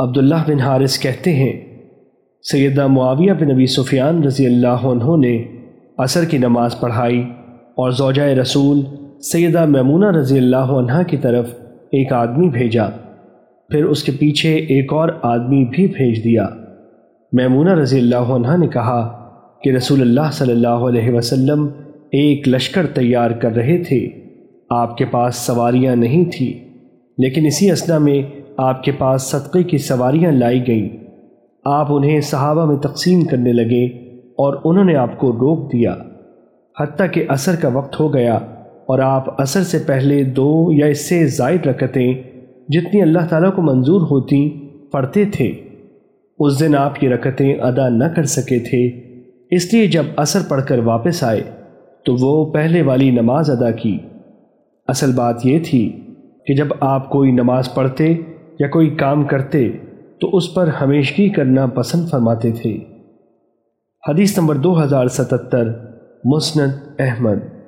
عبداللہ بن حارث کہتے ہیں سیدہ معاویہ بن نبی سفیان رضی اللہ عنہ نے عصر کی نماز پڑھائی اور زوجہ رسول سیدہ میمونہ رضی اللہ عنہ کی طرف ایک آدمی بھیجا۔ پھر اس کے پیچھے ایک اور آدمی بھی بھیج دیا۔ میمونہ رضی اللہ عنہ نے کہا کہ رسول اللہ صلی اللہ علیہ وسلم ایک لشکر تیار کر رہے تھے۔ آپ کے پاس سواریاں نہیں تھیں، لیکن اسی اسنا میں آپ کے پاس صدقے کی سواریاں لائی گئیں۔ آپ انہیں صحابہ میں تقسیم کرنے لگے اور انہوں نے آپ کو روک دیا۔ حتیٰ کہ عصر کا وقت ہو گیا اور آپ عصر سے پہلے دو یا اس سے زائد رکتیں جتنی اللہ تعالیٰ کو منظور ہوتی پڑھتے تھے۔ اس دن آپ یہ رکتیں ادا نہ کر سکے تھے۔ اس لیے جب عصر پڑھ کر واپس آئے تو وہ پہلے والی نماز ادا کی۔ اصل بات یہ تھی کہ جب آپ کوئی نماز پڑھتے یا کوئی کام کرتے تو اس پر ہمیشگی کرنا پسند فرماتے تھے۔ حدیث نمبر دو ہزار ستتر، مسند احمد۔